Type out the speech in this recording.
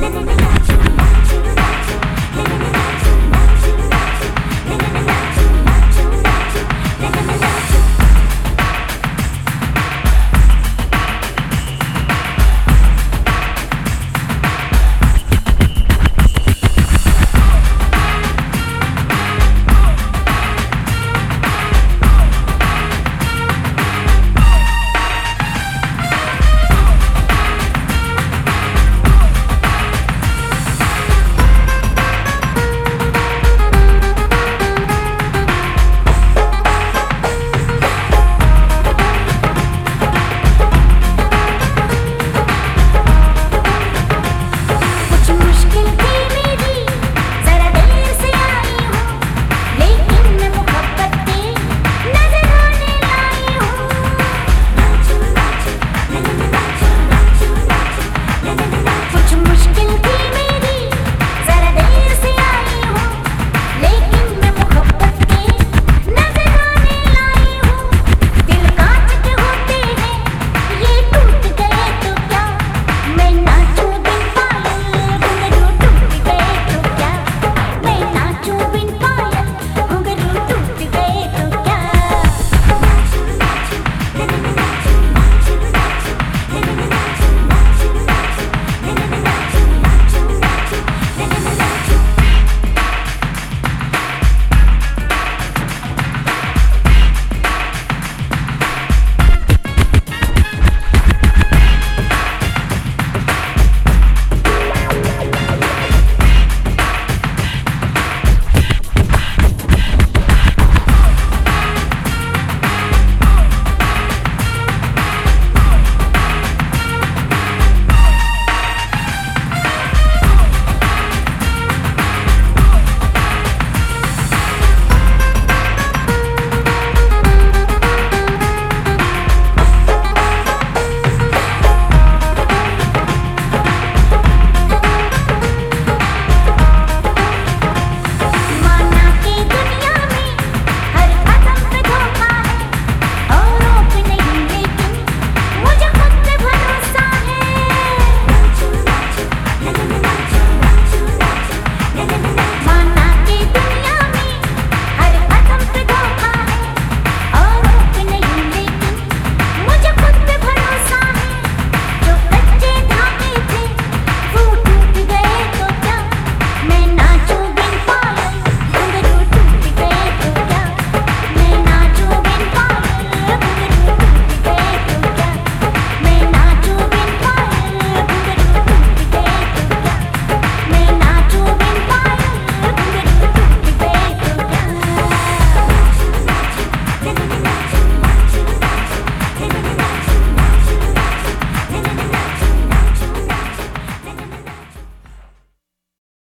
Na na na